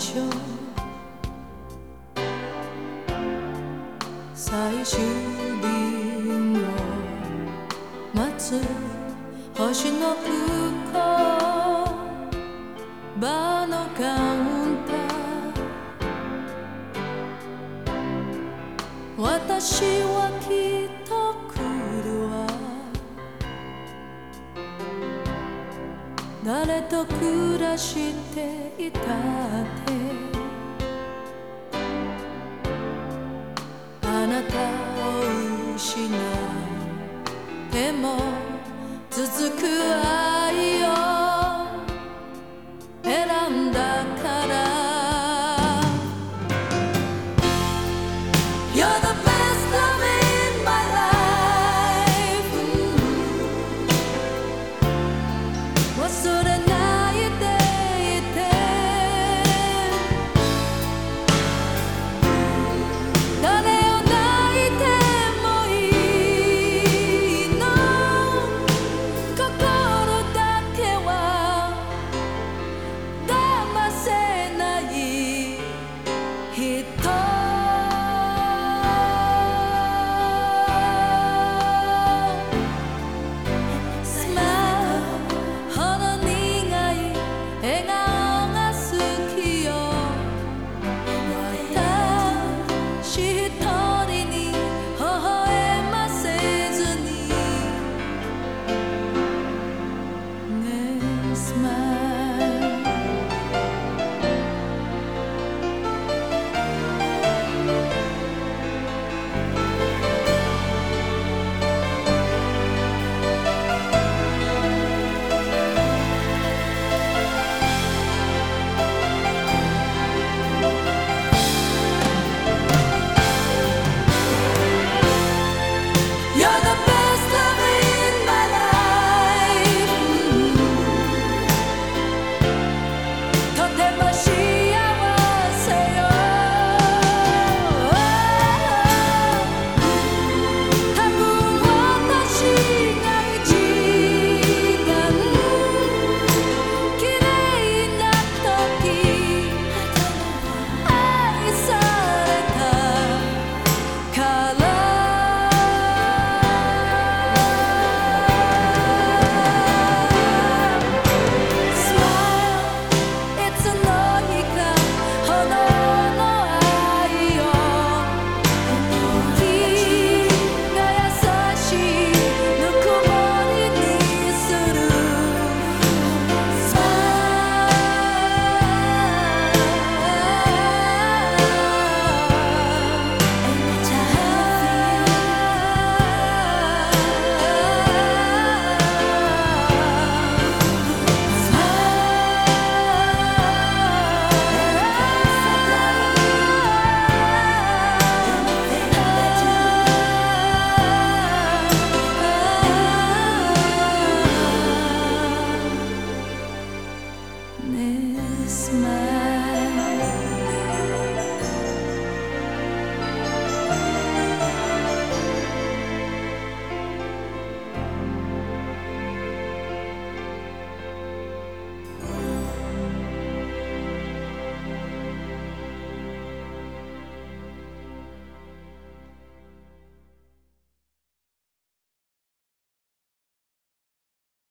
傷最終便を待つ星の空港バーのカウンター。私は君。誰と暮らしていたって。あなたを失っても続く愛 so